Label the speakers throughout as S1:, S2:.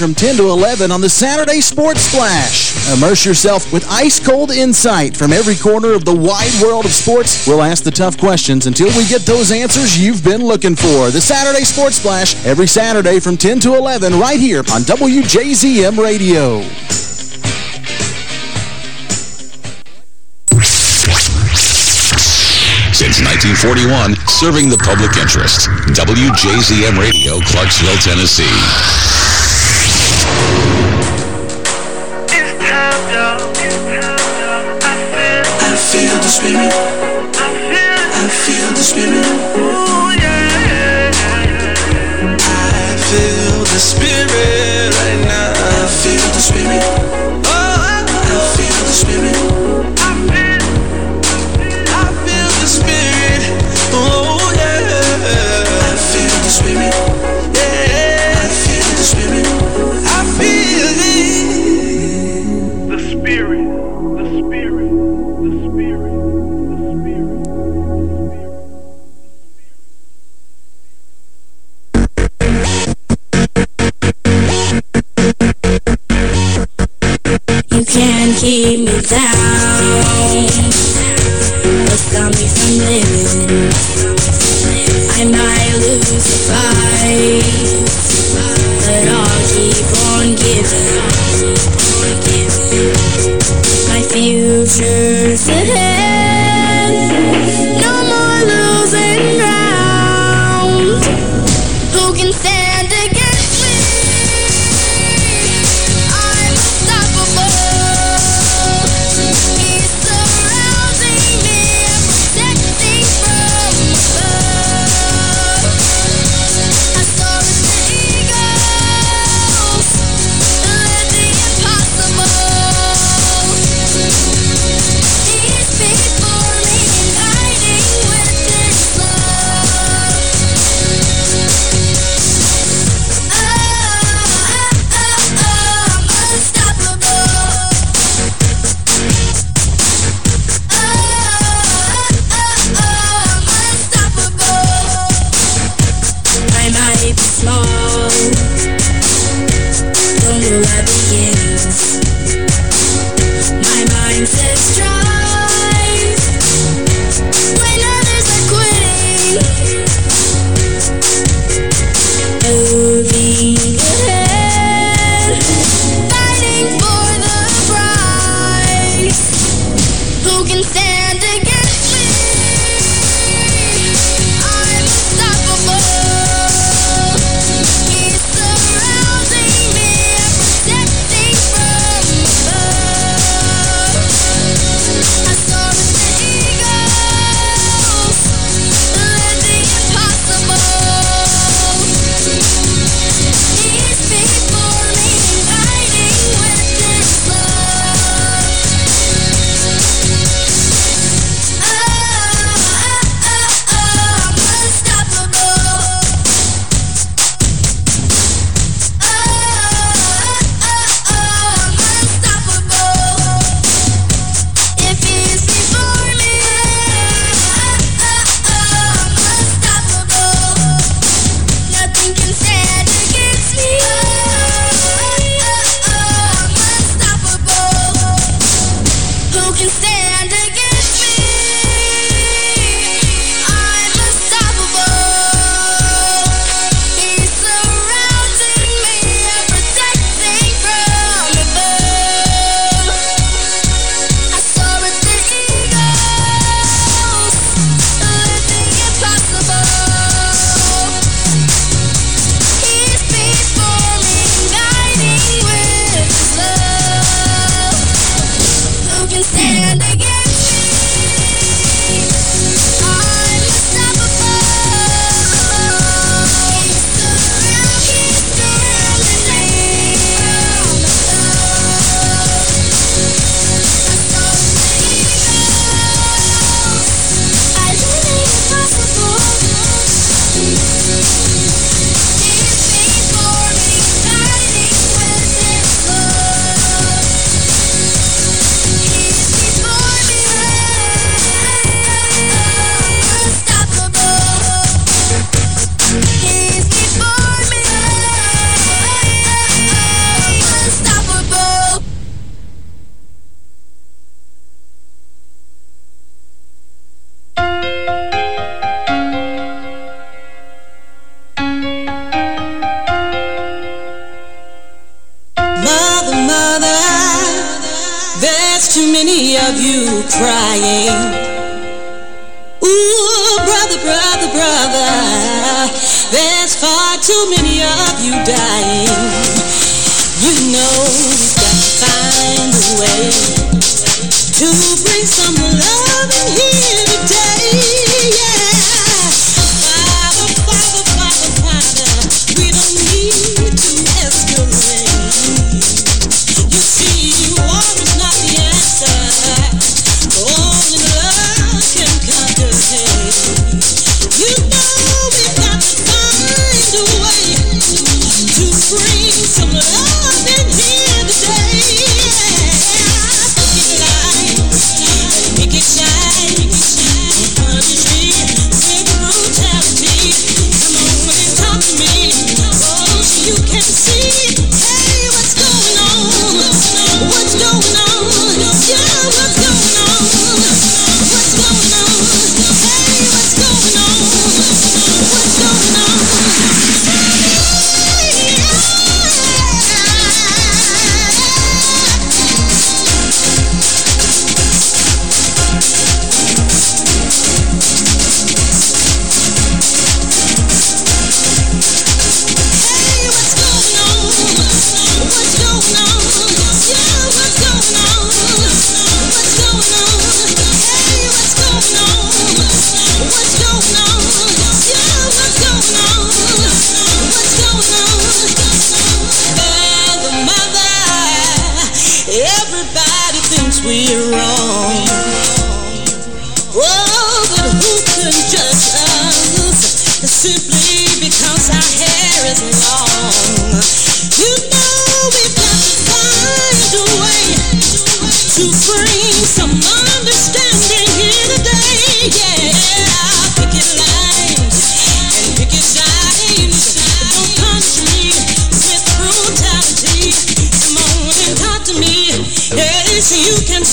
S1: from 10 to 11 on the Saturday Sports Splash. Immerse yourself with ice-cold insight from every corner of the wide world of sports. We'll ask the tough questions until we get those answers you've been looking for. The Saturday Sports Splash, every Saturday from 10 to 11 right here on WJZM Radio.
S2: Since 1941, serving the public interest. WJZM Radio, Clarksville, Tennessee.
S3: I feel the spirit. I feel the spirit. Ooh, yeah. I feel the spirit right now. I feel the spirit.
S4: Keep me down.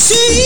S5: See.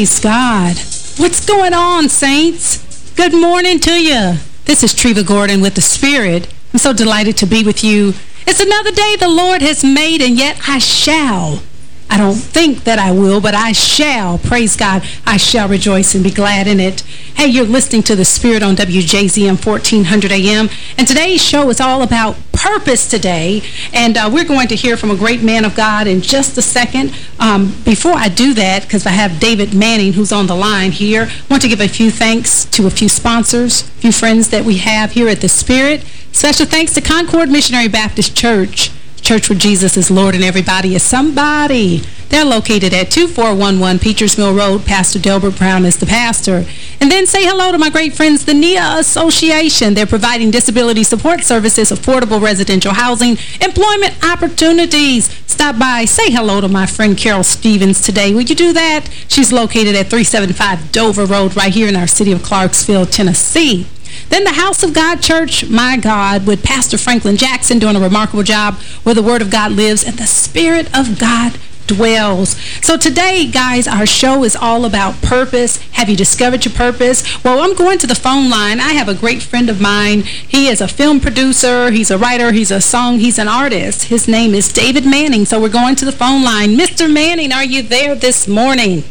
S6: Praise God. What's going on, saints? Good morning to you. This is Treva Gordon with the Spirit. I'm so delighted to be with you. It's another day the Lord has made, and yet I shall. I don't think that I will, but I shall. Praise God. I shall rejoice and be glad in it. Hey, you're listening to The Spirit on WJZM 1400 AM. And today's show is all about purpose today. And uh, we're going to hear from a great man of God in just a second. Um, before I do that, because I have David Manning who's on the line here, I want to give a few thanks to a few sponsors, a few friends that we have here at The Spirit. Special thanks to Concord Missionary Baptist Church. Church where Jesus is Lord and everybody is somebody. They're located at 2411 Peters Mill Road. Pastor Delbert Brown is the pastor. And then say hello to my great friends, the NIA Association. They're providing disability support services, affordable residential housing, employment opportunities. Stop by, say hello to my friend Carol Stevens today. Will you do that? She's located at 375 Dover Road right here in our city of Clarksville, Tennessee. Then the House of God Church, my God, with Pastor Franklin Jackson doing a remarkable job where the Word of God lives and the Spirit of God dwells. So today, guys, our show is all about purpose. Have you discovered your purpose? Well, I'm going to the phone line. I have a great friend of mine. He is a film producer. He's a writer. He's a song. He's an artist. His name is David Manning. So we're going to the phone line. Mr. Manning, are you there this morning?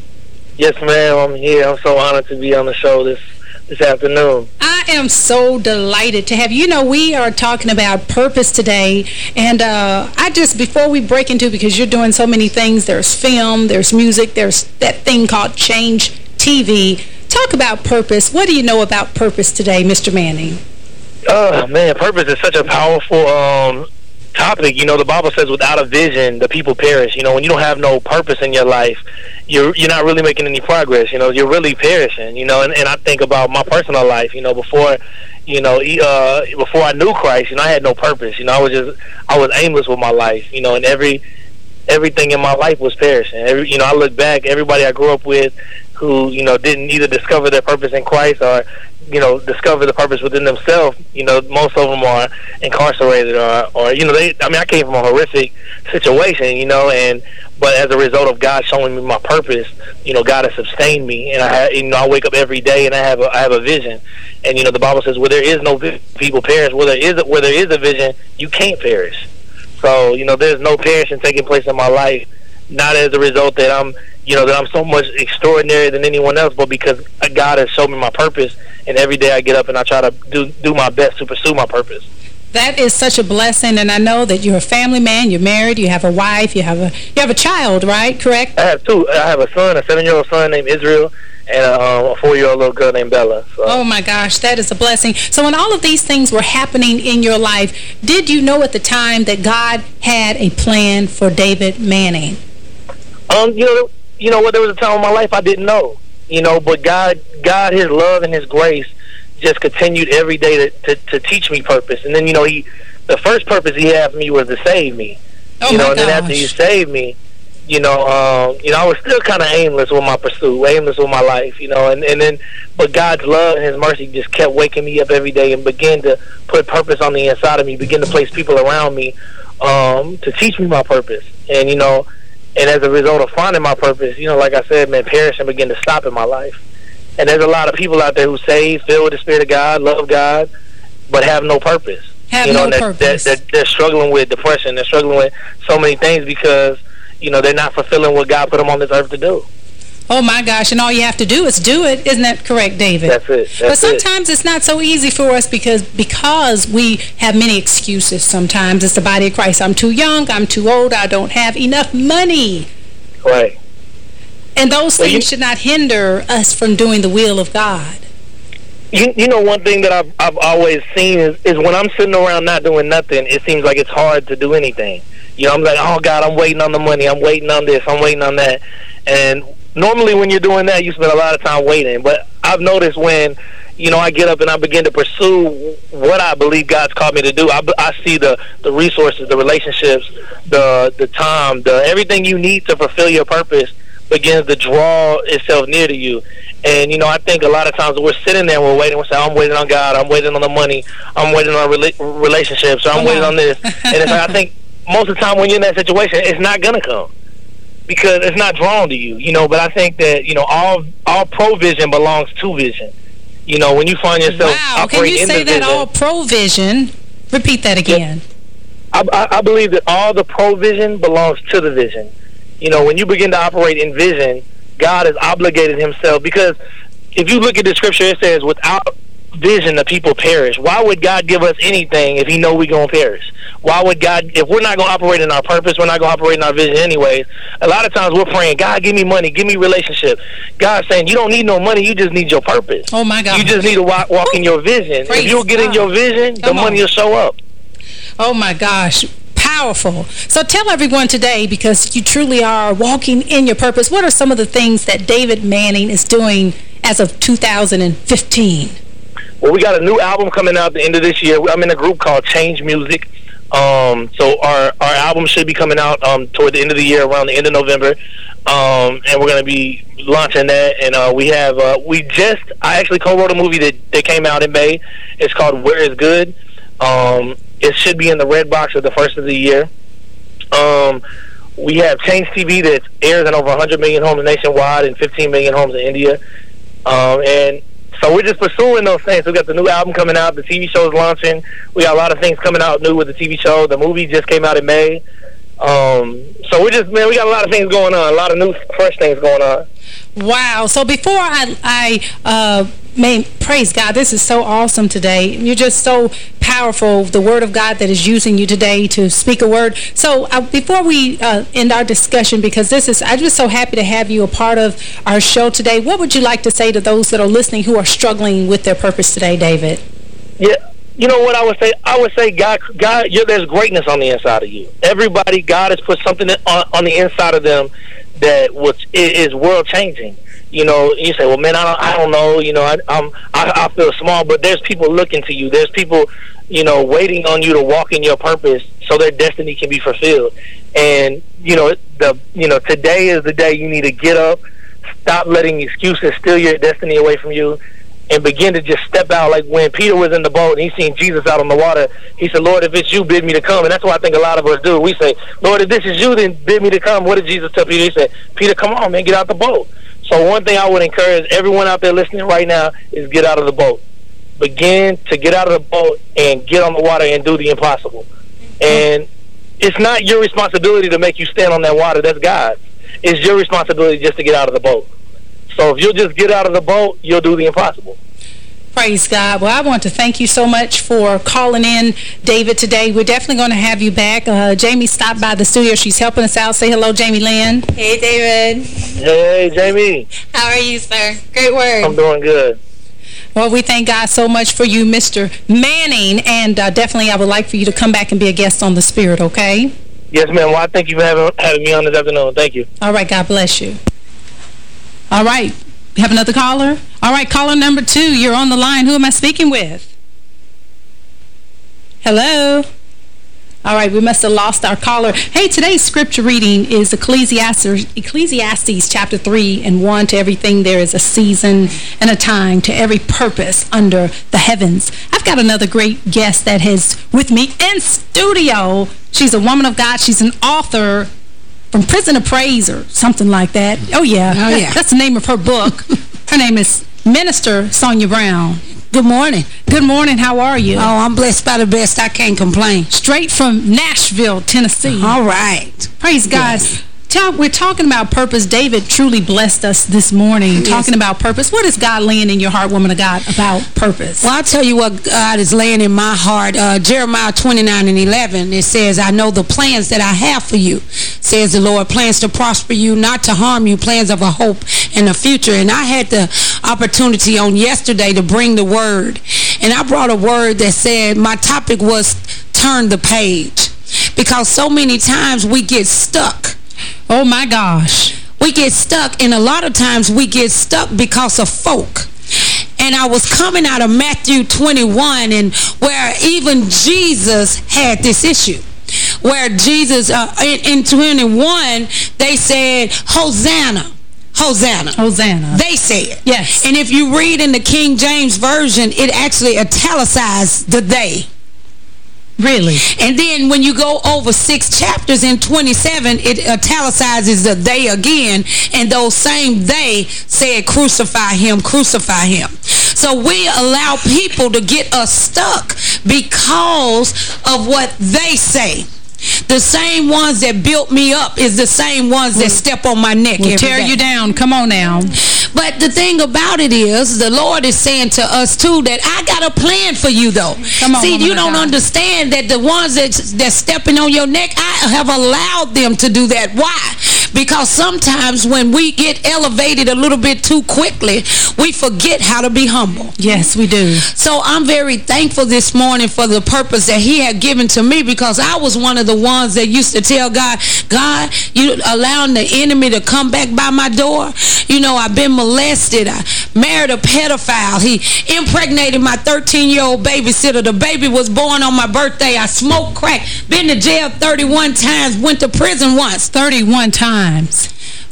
S7: Yes, ma'am. I'm here. I'm so honored to be on the show this this afternoon.
S6: I am so delighted to have you. You know, we are talking about purpose today, and uh, I just, before we break into, because you're doing so many things, there's film, there's music, there's that thing called Change TV. Talk about purpose. What do you know about purpose today, Mr. Manning?
S7: Oh man, purpose is such a powerful um topic, you know, the Bible says without a vision, the people perish. You know, when you don't have no purpose in your life, you're you're not really making any progress. You know, you're really perishing. You know, and, and I think about my personal life. You know, before, you know, uh, before I knew Christ, you know, I had no purpose. You know, I was just I was aimless with my life. You know, and every everything in my life was perishing. Every, you know, I look back, everybody I grew up with, who you know didn't either discover their purpose in Christ or you know discover the purpose within themselves. You know, most of them are incarcerated or or you know they. I mean, I came from a horrific situation. You know, and but as a result of God showing me my purpose, you know, God has sustained me, and I you know I wake up every day and I have a, I have a vision, and you know the Bible says where there is no vi- people perish, where there is a, where there is a vision, you can't perish. So you know, there's no perishing taking place in my life, not as a result that I'm, you know, that I'm so much extraordinary than anyone else, but because God has shown me my purpose, and every day I get up and I try to do do my best to pursue my purpose.
S6: That is such a blessing, and I know that you're a family man, you're married, you have a wife, you have a you have a child, right? Correct?
S7: I have two. I have a son, a seven-year-old son named Israel, and a, um, a four-year-old little girl named Bella. So.
S6: Oh my gosh, that is a blessing. So when all of these things were happening in your life, did you know at the time that God had a plan for David Manning?
S7: Um, you know, you know what? There was a time in my life I didn't know. You know, but God, God, His love and His grace just continued every day to, to, to teach me purpose. And then, you know, He, the first purpose He had for me was to save me.
S6: Oh
S7: you know, and then after He saved me, you know, um, you know, I was still kind of aimless with my pursuit, aimless with my life, you know, and and then, but God's love and His mercy just kept waking me up every day and began to put purpose on the inside of me, begin to place people around me, um, to teach me my purpose, and you know, and as a result of finding my purpose, you know, like I said, man, perishing began to stop in my life, and there's a lot of people out there who say, filled with the Spirit of God, love God, but have no purpose.
S6: Have
S7: you know,
S6: no
S7: they're,
S6: purpose.
S7: They're, they're, they're struggling with depression. They're struggling with so many things because you know they're not fulfilling what God put them on this earth to do.
S6: Oh my gosh, and all you have to do is do it. Isn't that correct, David?
S7: That's it.
S6: but
S7: That's it.
S6: sometimes it's not so easy for us because because we have many excuses sometimes. It's the body of Christ. I'm too young, I'm too old, I don't have enough money.
S7: Right.
S6: And those things should not hinder us from doing the will of God.
S7: You you know one thing that I've I've always seen is is when I'm sitting around not doing nothing, it seems like it's hard to do anything. You know, I'm like, oh God, I'm waiting on the money, I'm waiting on this, I'm waiting on that, and normally when you're doing that, you spend a lot of time waiting. But I've noticed when you know I get up and I begin to pursue what I believe God's called me to do, I, I see the the resources, the relationships, the the time, the everything you need to fulfill your purpose begins to draw itself near to you. And, you know, I think a lot of times we're sitting there and we're waiting. We say, I'm waiting on God. I'm waiting on the money. I'm waiting on rela- relationships. Or I'm
S6: Come
S7: waiting
S6: on.
S7: on this. And it's like, I think most of the time when you're in that situation, it's not going to come because it's not drawn to you, you know. But I think that, you know, all all provision belongs to vision. You know, when you find yourself
S6: Wow, can
S7: operating
S6: you
S7: in
S6: say that
S7: vision,
S6: all provision? Repeat that again.
S7: I, I, I believe that all the provision belongs to the vision. You know, when you begin to operate in vision, God has obligated himself because if you look at the scripture, it says, without vision, the people perish. Why would God give us anything if he know we're going to perish? Why would God, if we're not going to operate in our purpose, we're not going to operate in our vision anyways. A lot of times we're praying, God, give me money, give me relationship. God's saying, you don't need no money, you just need your purpose.
S6: Oh my God.
S7: You just need to walk, walk in your vision.
S6: Praise
S7: if you'll get in your vision,
S6: Come
S7: the money
S6: on.
S7: will show up.
S6: Oh my gosh. Powerful. So tell everyone today, because you truly are walking in your purpose, what are some of the things that David Manning is doing as of 2015?
S7: Well, we got a new album coming out at the end of this year. I'm in a group called Change Music. Um, so our our album should be coming out um, toward the end of the year, around the end of November, um, and we're going to be launching that. And uh, we have uh, we just I actually co-wrote a movie that that came out in May. It's called Where Is Good. Um, it should be in the red box at the first of the year. Um, we have Change TV that airs in over 100 million homes nationwide and 15 million homes in India. Um, and so we're just pursuing those things. We got the new album coming out. The TV show is launching. We got a lot of things coming out new with the TV show. The movie just came out in May. Um, so we just, man, we got a lot of things going on. A lot of new, fresh things going on.
S6: Wow. So before I, I uh, praise God, this is so awesome today. You're just so powerful, the word of God that is using you today to speak a word. So uh, before we uh, end our discussion, because this is, I'm just so happy to have you a part of our show today. What would you like to say to those that are listening who are struggling with their purpose today, David?
S7: Yeah, you know what I would say? I would say God, God, there's greatness on the inside of you. Everybody, God has put something on, on the inside of them that was is world changing. You know, you say, well, man, I don't, I don't know. You know, I, I'm, I, I feel small, but there's people looking to you. There's people, you know, waiting on you to walk in your purpose so their destiny can be fulfilled. And you know, the, you know, today is the day you need to get up, stop letting excuses steal your destiny away from you, and begin to just step out. Like when Peter was in the boat and he seen Jesus out on the water, he said, Lord, if it's you, bid me to come. And that's what I think a lot of us do. We say, Lord, if this is you, then bid me to come. What did Jesus tell Peter? He said, Peter, come on, man, get out the boat. So one thing I would encourage everyone out there listening right now is get out of the boat. Begin to get out of the boat and get on the water and do the impossible. And it's not your responsibility to make you stand on that water. That's God's. It's your responsibility just to get out of the boat. So if you'll just get out of the boat, you'll do the impossible.
S6: Praise God. Well, I want to thank you so much for calling in, David, today. We're definitely going to have you back. Uh, Jamie stopped by the studio. She's helping us out. Say hello, Jamie Lynn.
S8: Hey, David.
S7: Hey, Jamie.
S8: How are you, sir? Great word.
S7: I'm doing good.
S6: Well, we thank God so much for you, Mr. Manning, and uh, definitely I would like for you to come back and be a guest on The Spirit, okay?
S7: Yes, ma'am. Well, I thank you for having, having me on this afternoon. Thank you.
S6: All right, God bless you. All right, we have another caller? All right, caller number two, you're on the line. Who am I speaking with? Hello? All right, we must have lost our caller. Hey, today's scripture reading is Ecclesiastes, Ecclesiastes chapter 3 and 1. To everything there is a season and a time, to every purpose under the heavens. I've got another great guest that is with me in studio. She's a woman of God. She's an author from Prison to Praise or something like that. Oh, yeah.
S9: Oh, yeah.
S6: That's the name of her book. her name is Minister Sonia Brown.
S9: Good morning.
S6: Good morning. How are you?
S9: Oh, I'm blessed by the best. I can't complain.
S6: Straight from Nashville, Tennessee.
S9: All right.
S6: Praise God. Tell, we're talking about purpose. David truly blessed us this morning
S9: Yes.
S6: talking about purpose. What is God laying in your heart, woman of God, about purpose?
S9: Well, I'll tell you what God is laying in my heart. Uh, Jeremiah 29 and 11, it says, I know the plans that I have for you, says the Lord. Plans to prosper you, not to harm you, plans of a hope and a future. And I had the opportunity on yesterday to bring the word. And I brought a word that said, my topic was turn the page. Because so many times we get stuck.
S6: Oh, my gosh.
S9: We get stuck, and a lot of times we get stuck because of folk. And I was coming out of Matthew 21, and where even Jesus had this issue. Where Jesus, uh, in, in 21, they said, Hosanna. Hosanna.
S6: Hosanna.
S9: They said.
S6: Yes.
S9: And if you read in the King James Version, it actually italicized the they.
S6: Really?
S9: And then when you go over six chapters in 27, it italicizes the they again. And those same they said, crucify him, crucify him. So we allow people to get us stuck because of what they say. The same ones that built me up is the same ones that step on my neck every
S6: tear
S9: day.
S6: you down. Come on now.
S9: But the thing about it is, the Lord is saying to us too that I got a plan for you though.
S6: Come on,
S9: See, you don't
S6: God.
S9: understand that the ones that that's stepping on your neck, I have allowed them to do that. Why? Because sometimes when we get elevated a little bit too quickly, we forget how to be humble.
S6: Yes, we do.
S9: So I'm very thankful this morning for the purpose that he had given to me because I was one of the ones that used to tell God, God, you allowing the enemy to come back by my door. You know, I've been molested. I married a pedophile. He impregnated my 13-year-old babysitter. The baby was born on my birthday. I smoked crack. Been to jail 31 times. Went to prison once.
S6: 31 times.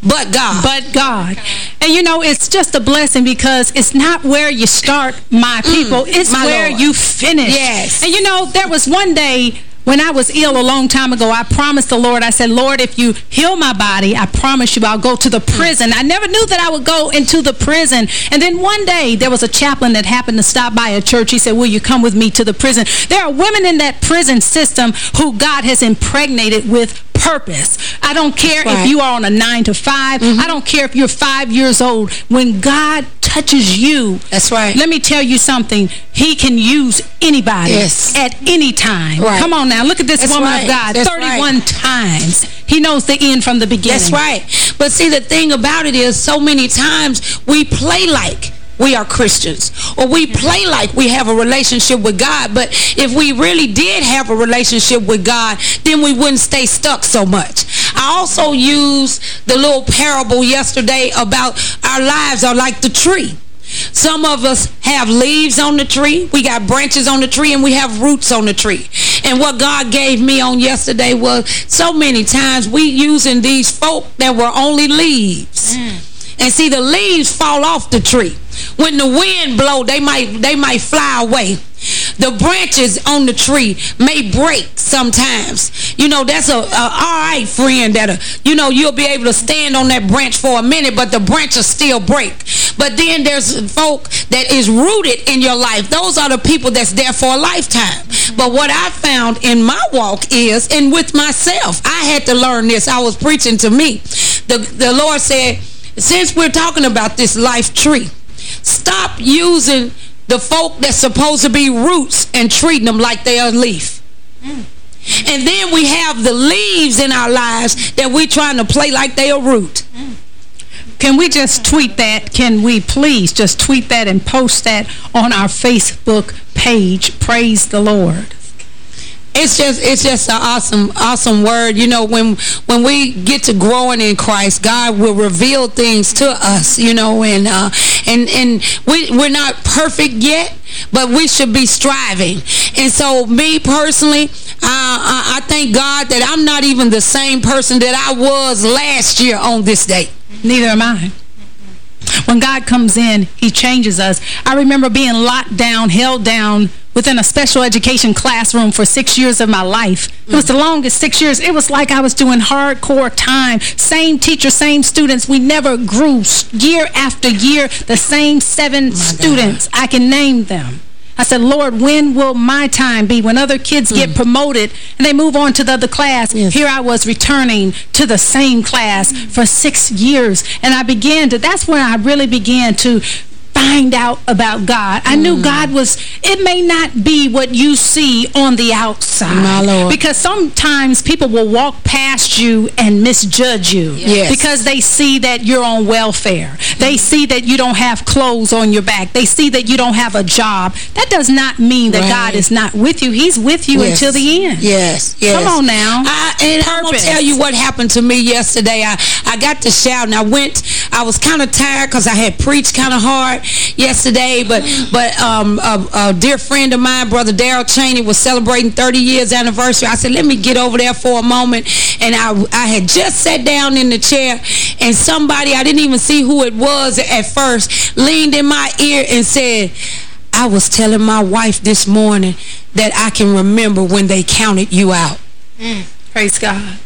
S9: But God.
S6: But God. And you know, it's just a blessing because it's not where you start, my people. It's
S9: Mm, my
S6: where
S9: Lord.
S6: you finish.
S9: Yes.
S6: And you know, there was one day when I was ill a long time ago, I promised the Lord, I said, Lord, if you heal my body, I promise you I'll go to the prison. I never knew that I would go into the prison. And then one day, there was a chaplain that happened to stop by a church. He said, will you come with me to the prison? There are women in that prison system who God has impregnated with purpose. I don't care
S9: right.
S6: if you are on a nine to 5
S9: Mm-hmm.
S6: I don't care if you're five years old. When God touches you,
S9: That's right.
S6: let me tell you something. He can use anybody
S9: Yes.
S6: at any time.
S9: Right.
S6: Come on now. Look at this
S9: That's
S6: woman
S9: right.
S6: of God.
S9: That's
S6: 31 times. He knows the end from the beginning.
S9: That's right. But see, the thing about it is so many times we play like we are Christians. Or we play like we have a relationship with God. But if we really did have a relationship with God, then we wouldn't stay stuck so much. I also used the little parable yesterday about our lives are like the tree. Some of us have leaves on the tree, we got branches on the tree, and we have roots on the tree. And what God gave me on yesterday was so many times we using these folk that were only leaves. Mm. And see, the leaves fall off the tree. When the wind blow, they might they might fly away. The branches on the tree may break sometimes. You know, that's a, a all right friend that, a, you know, you'll be able to stand on that branch for a minute, but the branches still break. But then there's folk that is rooted in your life. Those are the people that's there for a lifetime. But what I found in my walk is, and with myself, I had to learn this. I was preaching to me. The, the Lord said, since we're talking about this life tree, stop using the folk that's supposed to be roots and treating them like they are a leaf. Mm. And then we have the leaves in our lives that we're trying to play like they are root. Mm.
S6: Can we just tweet that? Can we please just tweet that and post that on our Facebook page? Praise the Lord.
S9: It's just it's just an awesome awesome word. You know, when when we get to growing in Christ, God will reveal things to us, you know, and uh and and we we're not perfect yet, but we should be striving. And so me personally, uh, I, I thank God that I'm not even the same person that I was last year on this day.
S6: Neither am I. When God comes in, he changes us. I remember being locked down, held down within a special education classroom for six years of my life. It was the longest six years. It was like I was doing hardcore time. Same teacher, same students. We never grew year after year. The same seven students. I can name them. I said, Lord, when will my time be? When other kids get hmm. promoted and they move on to the other class, here I was returning to the same class for six years. And I began to, that's when I really began to find out about God. I knew mm. God was, it may not be what you see on the outside.
S9: My Lord.
S6: Because sometimes people will walk past you and misjudge you.
S9: Yes.
S6: Because they see that you're on welfare. They mm. see that you don't have clothes on your back. They see that you don't have a job. That does not mean that
S9: Right.
S6: God is not with you. He's with you
S9: Yes.
S6: until the end.
S9: Yes, yes.
S6: Come on now.
S9: I, and I'm going to tell you what happened to me yesterday. I, I got to shout and I went, I was kind of tired because I had preached kind of hard yesterday, but but um, a, a dear friend of mine, Brother Daryl Cheney, was celebrating 30 years anniversary. I said, let me get over there for a moment. And I, I had just sat down in the chair and somebody, I didn't even see who it was at first, leaned in my ear and said, I was telling my wife this morning that I can remember when they counted you out.
S6: Praise God.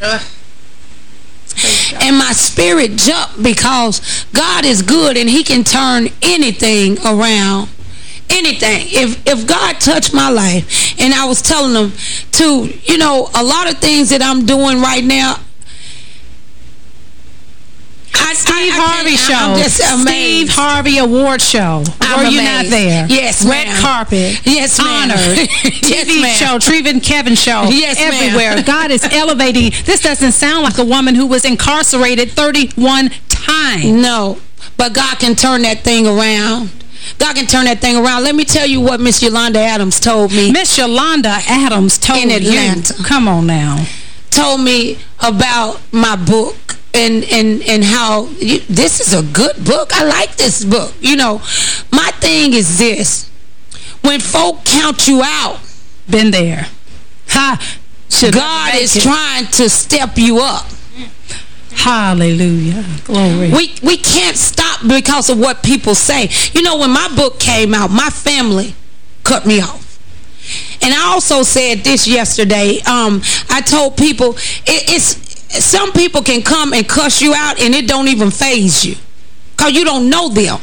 S9: And my spirit jumped because God is good and he can turn anything around. Anything. If if God touched my life and I was telling them to, you know, a lot of things that I'm doing right now, I,
S6: Steve
S9: I- I
S6: Harvey show.
S9: Amazed.
S6: Steve Harvey Award show.
S9: I'm
S6: Were you not there?
S9: Yes,
S6: Red carpet.
S9: Yes, ma'am.
S6: Honored.
S9: Yes,
S6: TV show. Treven Kevin show.
S9: Yes, ma'am.
S6: Everywhere. God is elevating. This doesn't sound like a woman who was incarcerated 31 times.
S9: No, but God can turn that thing around. God can turn that thing around. Let me tell you what Miss Yolanda Adams told me.
S6: Miss Yolanda Adams told
S9: In Atlanta.
S6: you. Come on now.
S9: told me about my book and and and how you, this is a good book. I like this book. You know, my thing is this. When folk count you out,
S6: Been there. Ha. Should
S9: God is
S6: it.
S9: trying to step you up.
S6: Hallelujah. Glory.
S9: We we can't stop because of what people say. You know, when my book came out, my family cut me off. And I also said this yesterday. Um, I told people it, it's some people can come and cuss you out and it don't even phase you because you don't know them.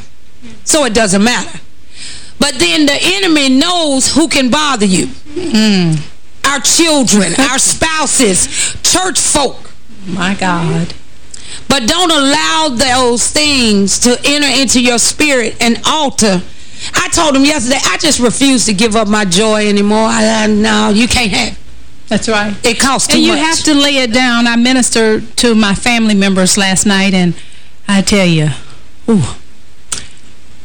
S9: So it doesn't matter. But then the enemy knows who can bother you. Mm. Our children, our spouses, church folk.
S6: My God.
S9: But don't allow those things to enter into your spirit and alter. I told him yesterday, I just refuse to give up my joy anymore. I, I, no, you can't have it.
S6: That's right.
S9: It costs too much.
S6: And you
S9: much.
S6: have to lay it down. I ministered to my family members last night, and I tell you, ooh,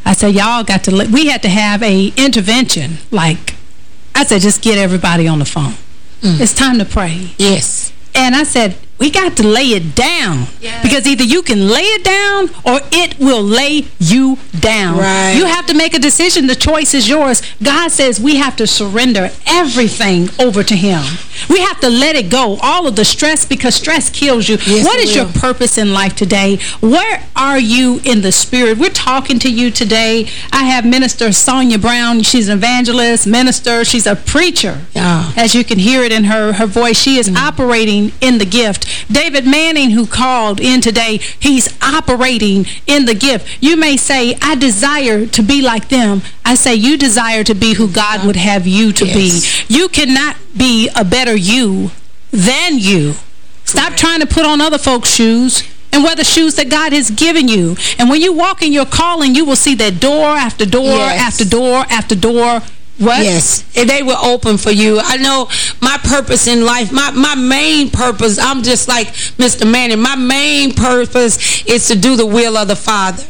S6: I I said, y'all got to, we had to have a intervention. Like, I said, just get everybody on the phone. Mm. It's time to pray.
S9: Yes.
S6: And I said, we got to lay it down. Because either you can lay it down or it will lay you down.
S9: Right.
S6: You have to make a decision. The choice is yours. God says we have to surrender everything over to him. We have to let it go. All of the stress because stress kills you.
S9: Yes,
S6: what is your purpose in life today? Where are you in the spirit? We're talking to you today. I have Minister Sonia Brown. She's an evangelist, minister. She's a preacher.
S9: Yeah.
S6: As you can hear it in her, her voice, she is mm. operating in the gift. David Manning, who called in today, he's operating in the gift. You may say, I desire to be like them. I say, you desire to be who God would have you to
S9: Yes.
S6: be. You cannot be a better you than you. Stop trying to put on other folks' shoes and wear the shoes that God has given you. And when you walk in your calling, you will see that door after door
S9: Yes.
S6: after door after door. What?
S9: Yes, and they were open for you. I know my purpose in life, my, my main purpose, I'm just like Mr. Manning, my main purpose is to do the will of the Father.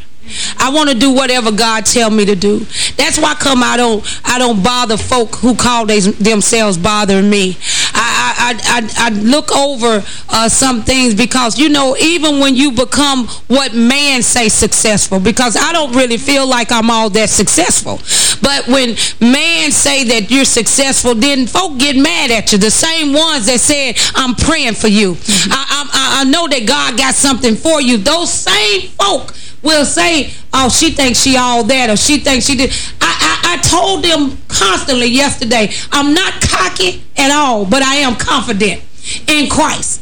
S9: I want to do whatever God tell me to do. That's why come I don't I don't bother folk who call they, themselves bothering me. I I, I, I look over uh, some things because you know even when you become what man say successful because I don't really feel like I'm all that successful. But when man say that you're successful, then folk get mad at you. The same ones that said, I'm praying for you. I, I, I know that God got something for you. Those same folk will say, oh, she thinks she all that or she thinks she did. I, I, I told them constantly yesterday, I'm not cocky at all, but I am confident in Christ.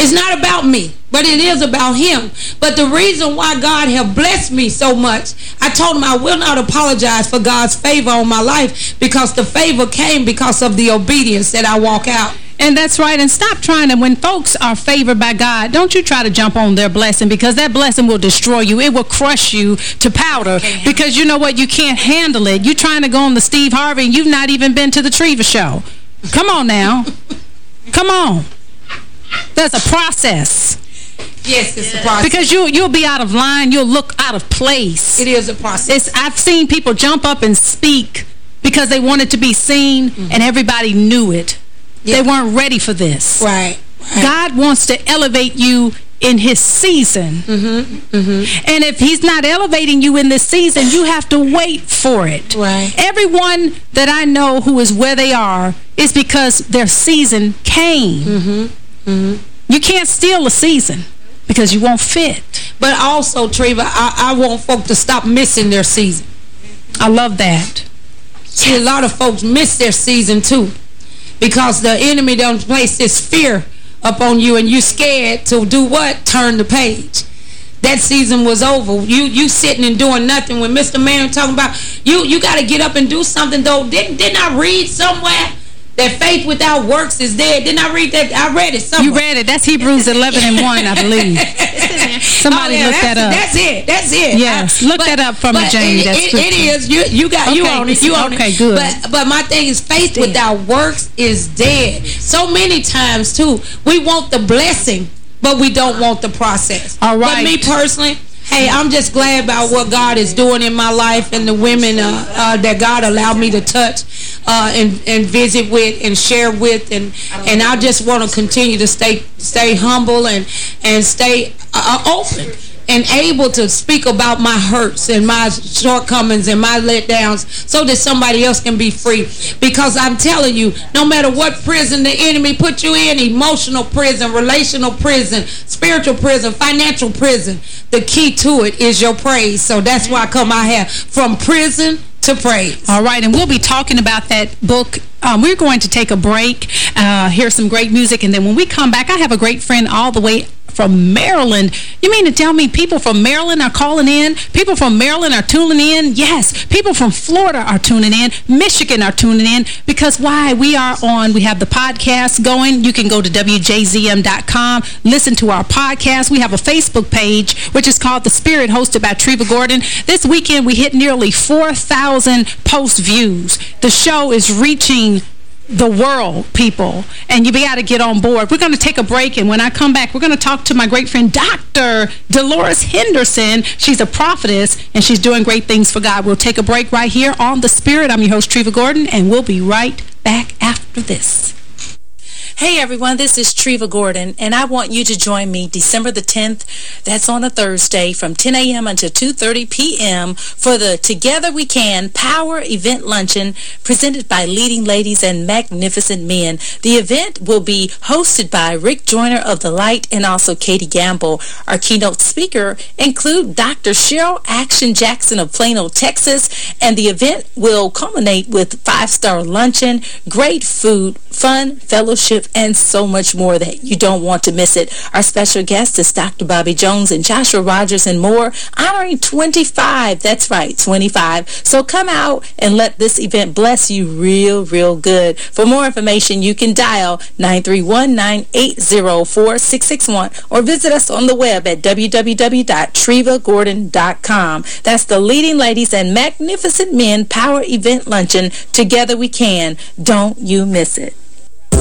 S9: It's not about me, but it is about him. But the reason why God have blessed me so much, I told him I will not apologize for God's favor on my life because the favor came because of the obedience that I walk out.
S6: And that's right. And stop trying to, when folks are favored by God, don't you try to jump on their blessing because that blessing will destroy you. It will crush you to powder because you know what? You can't handle it. You're trying to go on the Steve Harvey and you've not even been to the Treva show. Come on now. Come on. There's a process.
S9: Yes, it's a process.
S6: Because you, you'll be out of line. You'll look out of place.
S9: It is a process.
S6: It's, I've seen people jump up and speak because they wanted to be seen mm-hmm. and everybody knew it. They weren't ready for this.
S9: Right.
S6: God wants to elevate you in his season. Mm-hmm, mm-hmm. And if he's not elevating you in this season, you have to wait for it.
S9: Right.
S6: Everyone that I know who is where they are is because their season came. Mm-hmm, you can't steal a season because you won't fit.
S9: But also, Treva, I, I want folk to stop missing their season.
S6: I love that.
S9: See, a lot of folks miss their season, too. Because the enemy don't place this fear upon you and you scared to do what? Turn the page. That season was over. You you sitting and doing nothing. When Mr. Man talking about, you you got to get up and do something, though. Didn't, didn't I read somewhere that faith without works is dead? Didn't I read that? I read it somewhere.
S6: You read it. That's Hebrews 11 and 1, I believe. Somebody
S9: Oh, yeah,
S6: look that up.
S9: That's it. That's it.
S6: Yes,
S9: I-
S6: look that up for me,
S9: but
S6: Jane,
S9: It, it- it is. You you got you
S6: Okay,
S9: on it. You on
S6: okay,
S9: it.
S6: good.
S9: But but my thing is faith without works is dead. So many times too, we want the blessing, but we don't want the process.
S6: All right.
S9: But me personally. Hey, I'm just glad about what God is doing in my life and the women uh, uh, that God allowed me to touch uh, and, and visit with and share with. And, and I just want to continue to stay stay humble and, and stay uh, open and able to speak about my hurts and my shortcomings and my letdowns so that somebody else can be free. Because I'm telling you, no matter what prison the enemy put you in, emotional prison, relational prison, spiritual prison, financial prison, the key to it is your praise. So that's why I come out here from prison to praise.
S6: All right, and we'll be talking about that book. Um, we're going to take a break, uh, hear some great music, and then when we come back, I have a great friend all the way from Maryland. You mean to tell me people from Maryland are calling in? People from Maryland are tuning in? Yes. People from Florida are tuning in. Michigan are tuning in. Because why? We are on, we have the podcast going. You can go to WJZM.com, listen to our podcast. We have a Facebook page, which is called The Spirit, hosted by Treva Gordon. This weekend, we hit nearly 4,000 post views. The show is reaching the world, people, and you got to get on board. We're going to take a break, and when I come back, we're going to talk to my great friend, Dr. Dolores Henderson. She's a prophetess, and she's doing great things for God. We'll take a break right here on The Spirit. I'm your host, Treva Gordon, and we'll be right back after this.
S10: Hey everyone, this is Treva Gordon, and I want you to join me December the 10th, that's on a Thursday, from 10 a.m. until 2.30 p.m. for the Together We Can Power Event Luncheon presented by leading ladies and magnificent men. The event will be hosted by Rick Joyner of The Light and also Katie Gamble. Our keynote speaker include Dr. Cheryl Action Jackson of Plano, Texas, and the event will culminate with five-star luncheon, great food, fun, fellowship, and so much more that you don't want to miss it. Our special guest is Dr. Bobby Jones and Joshua Rogers and more, honoring 25. That's right, 25. So come out and let this event bless you real, real good. For more information, you can dial 931-980-4661 or visit us on the web at www.trevagordon.com. That's the Leading Ladies and Magnificent Men Power Event Luncheon. Together we can. Don't you miss it.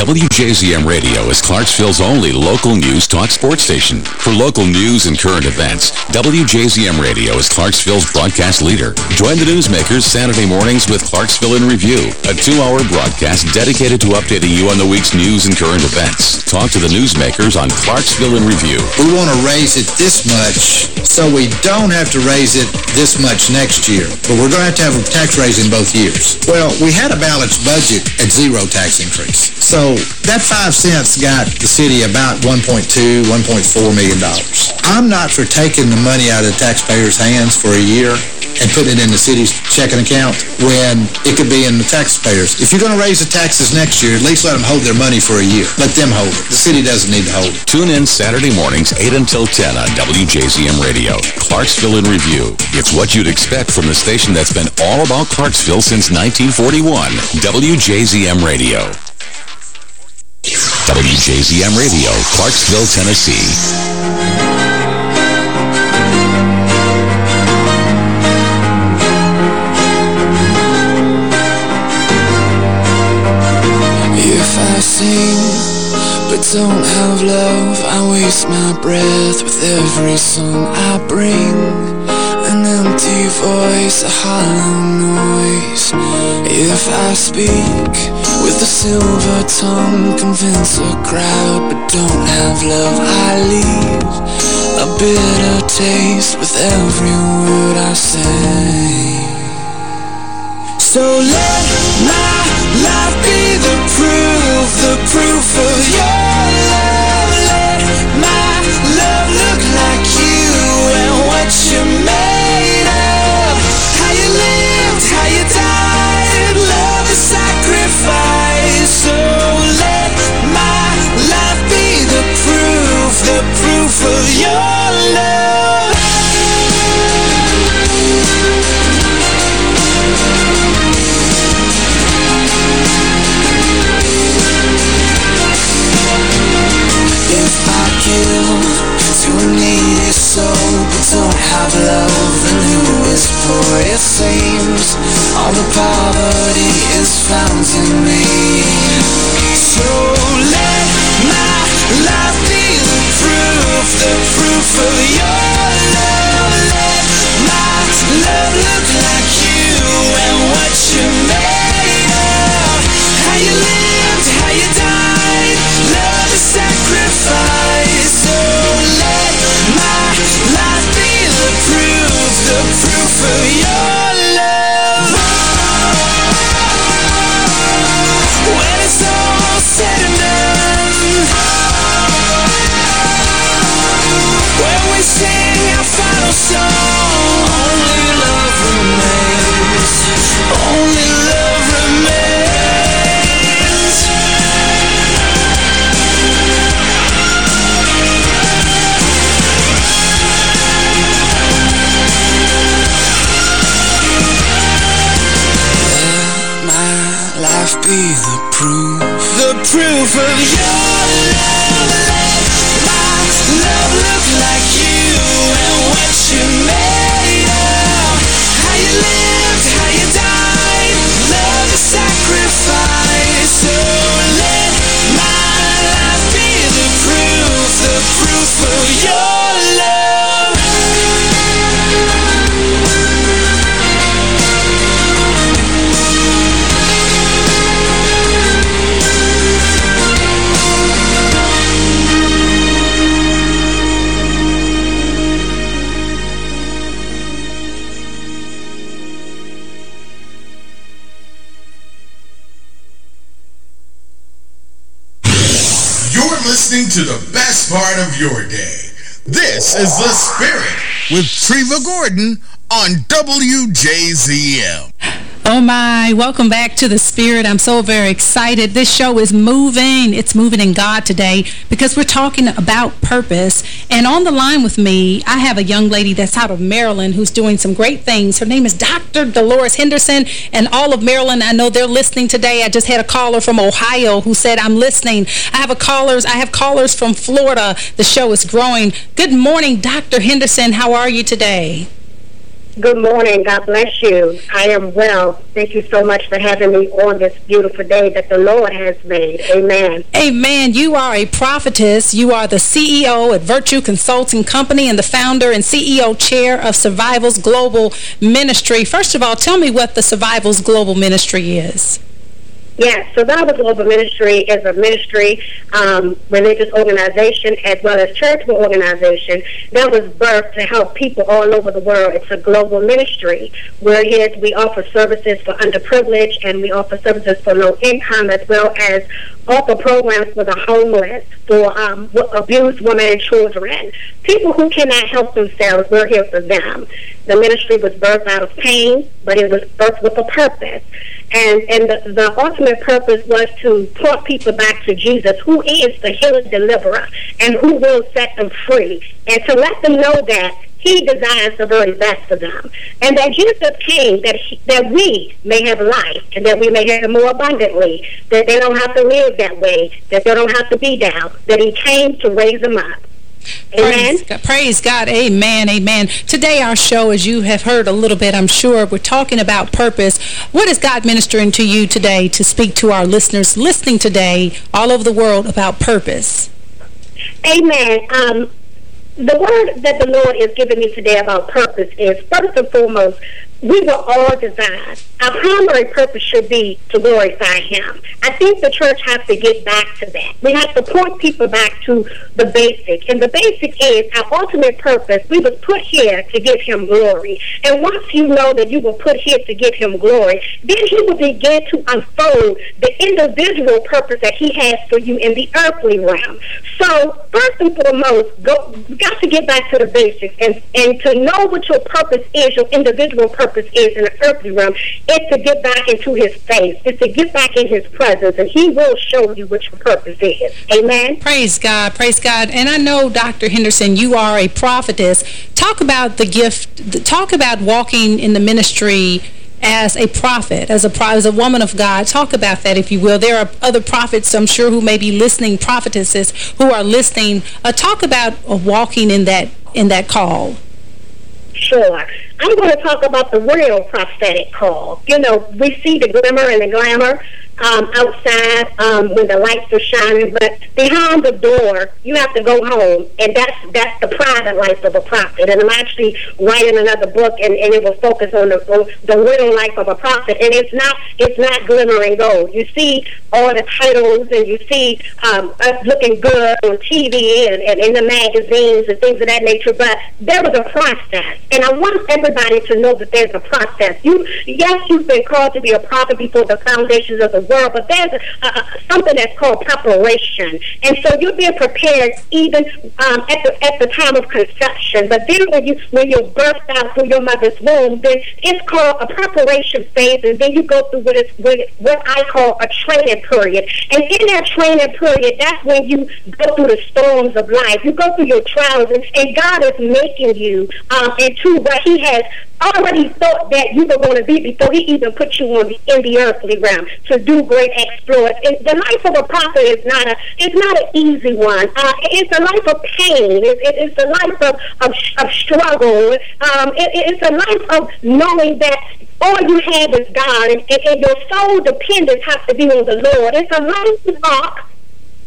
S2: WJZM Radio is Clarksville's only local news talk sports station. For local news and current events, WJZM Radio is Clarksville's broadcast leader. Join the newsmakers Saturday mornings with Clarksville in Review, a two-hour broadcast dedicated to updating you on the week's news and current events. Talk to the newsmakers on Clarksville in Review.
S11: We want to raise it this much so we don't have to raise it this much next year. But we're going to have to have a tax raise in both years. Well, we had a balanced budget at zero tax increase. So that five cents got the city about 1.2, 1.4 million dollars. I'm not for taking the money out of the taxpayers' hands for a year and putting it in the city's checking account when it could be in the taxpayers. If you're going to raise the taxes next year, at least let them hold their money for a year. Let them hold it. The city doesn't need to hold it.
S2: Tune in Saturday mornings 8 until 10 on WJZM Radio. Clarksville in Review. It's what you'd expect from the station that's been all about Clarksville since 1941. WJZM Radio. WJZM Radio, Clarksville, Tennessee.
S3: If I sing but don't have love, I waste my breath with every song I bring. An empty voice, a hollow noise. If I speak with a silver tongue, convince a crowd but don't have love, I leave a bitter taste with every word I say. So let my life be the proof, the proof of your your
S12: day. This is The Spirit with Treva Gordon on WJZM.
S6: Oh my, welcome back to the Spirit. I'm so very excited. This show is moving. It's moving in God today because we're talking about purpose. And on the line with me, I have a young lady that's out of Maryland who's doing some great things. Her name is Dr. Dolores Henderson. And all of Maryland, I know they're listening today. I just had a caller from Ohio who said, I'm listening. I have a callers. I have callers from Florida. The show is growing. Good morning, Dr. Henderson. How are you today?
S13: Good morning. God bless you. I am well. Thank you so much for having me on this beautiful day that the Lord has made. Amen.
S6: Amen. You are a prophetess. You are the CEO at Virtue Consulting Company and the founder and CEO chair of Survivals Global Ministry. First of all, tell me what the Survivals Global Ministry is.
S13: Yes, Survivor Global Ministry is a ministry, um, religious organization, as well as charitable organization that was birthed to help people all over the world. It's a global ministry. We're here, we offer services for underprivileged, and we offer services for low income, as well as offer programs for the homeless, for um, abused women and children, people who cannot help themselves. We're here for them. The ministry was birthed out of pain, but it was birthed with a purpose. And and the, the ultimate purpose was to point people back to Jesus, who is the healer deliverer, and who will set them free, and to let them know that he desires the very best for them, and that Jesus came that he, that we may have life, and that we may have it more abundantly. That they don't have to live that way, that they don't have to be down. That he came to raise them up. Amen.
S6: Praise God. Praise God. Amen. Amen. Today our show, as you have heard a little bit, I'm sure, we're talking about purpose. What is God ministering to you today to speak to our listeners listening today all over the world about purpose?
S13: Amen. Um, the word that the Lord is giving me today about purpose is first and foremost, we were all designed. Our primary purpose should be to glorify Him. I think the church has to get back to that. We have to point people back to the basic. And the basic is our ultimate purpose. We were put here to give Him glory. And once you know that you were put here to give Him glory, then He will begin to unfold the individual purpose that He has for you in the earthly realm. So, first and foremost, go, got to get back to the basics and, and to know what your purpose is, your individual purpose is in the earthly realm, is to get back into his face. It's to get back in his presence, and he will show you what your purpose is. Amen?
S6: Praise God. Praise God. And I know, Dr. Henderson, you are a prophetess. Talk about the gift, talk about walking in the ministry as a prophet, as a as a woman of God. Talk about that, if you will. There are other prophets, I'm sure, who may be listening, prophetesses who are listening. Uh, talk about uh, walking in that in that call.
S13: Sure. I'm going to talk about the real prophetic call. You know, we see the glimmer and the glamour um, outside um, when the lights are shining, but behind the door, you have to go home, and that's that's the private life of a prophet. And I'm actually writing another book, and, and it will focus on the on the real life of a prophet. And it's not it's not glimmering gold. You see all the titles, and you see um, us looking good on TV and, and in the magazines and things of that nature, but there was a process, and I want everybody to know that there's a process. You yes, you've been called to be a prophet before the foundations of the world, but there's a, a, something that's called preparation. And so you're being prepared even um, at the at the time of conception. But then when you when you're birthed out through your mother's womb, then it's called a preparation phase, and then you go through what is what, what I call a training period. And in that training period, that's when you go through the storms of life. You go through your trials, and, and God is making you um, into what He has already thought that you were going to be before he even put you on the, in the earthly realm to do great exploits. And the life of a prophet is not a it's not an easy one. Uh, it's a life of pain. It, it, it's a life of of, of struggle. Um, it, it's a life of knowing that all you have is God, and, and, and your sole dependence has to be on the Lord. It's a life walk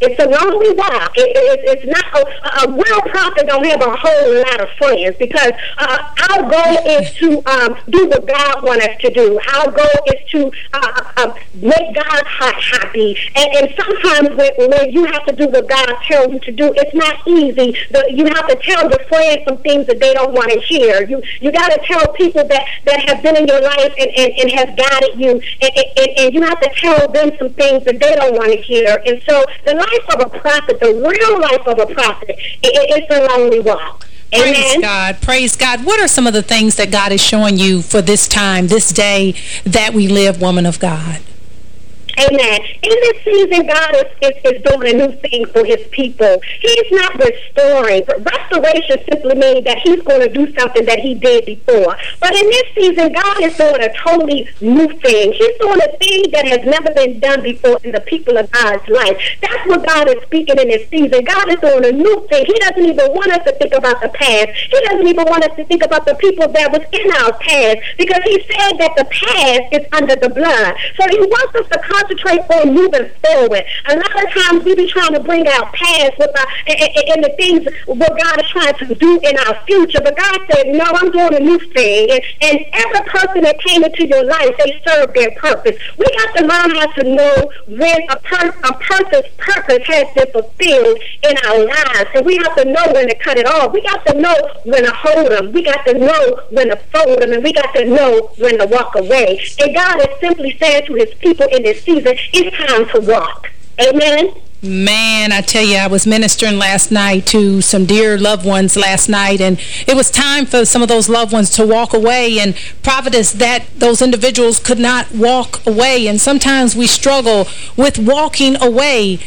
S13: it's a lonely walk. It, it, it's not a, a real prophet don't have a whole lot of friends because uh, our goal is to um, do what God wants us to do. Our goal is to uh, uh, make heart happy. And, and sometimes when, when you have to do what God tells you to do, it's not easy. The, you have to tell your friends some things that they don't want to hear. You you got to tell people that, that have been in your life and, and, and have guided you, and, and, and you have to tell them some things that they don't want to hear. And so the life of a prophet, the real life of a prophet, it, it's a lonely walk.
S6: Praise
S13: Amen.
S6: God. Praise God. What are some of the things that God is showing you for this time, this day that we live, woman of God?
S13: Amen. In this season, God is, is, is doing a new thing for his people. He's not restoring. Restoration simply means that he's going to do something that he did before. But in this season, God is doing a totally new thing. He's doing a thing that has never been done before in the people of God's life. That's what God is speaking in this season. God is doing a new thing. He doesn't even want us to think about the past. He doesn't even want us to think about the people that was in our past because he said that the past is under the blood. So he wants us to concentrate on moving forward. A lot of times we be trying to bring our past with our, and, and- and the things what God is trying to do in our future. But God said, no, I'm doing a new thing. And, and every person that came into your life, they serve their purpose. We got to learn how to know when a, per- a person's purpose has been fulfilled in our lives. And we have to know when to cut it off. We got to know when to hold them. We got to know when to fold them. And we got to know when to walk away. And God is simply saying to his people in this season, it's time to walk. Amen.
S6: Man, I tell you, I was ministering last night to some dear loved ones last night, and it was time for some of those loved ones to walk away, and providence that those individuals could not walk away, and sometimes we struggle with walking away.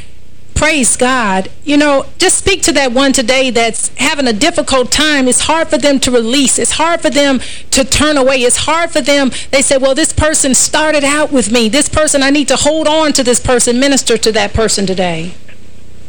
S6: Praise God. You know, just speak to that one today that's having a difficult time. It's hard for them to release. It's hard for them to turn away. It's hard for them. They say, well, this person started out with me. This person, I need to hold on to this person, minister to that person today.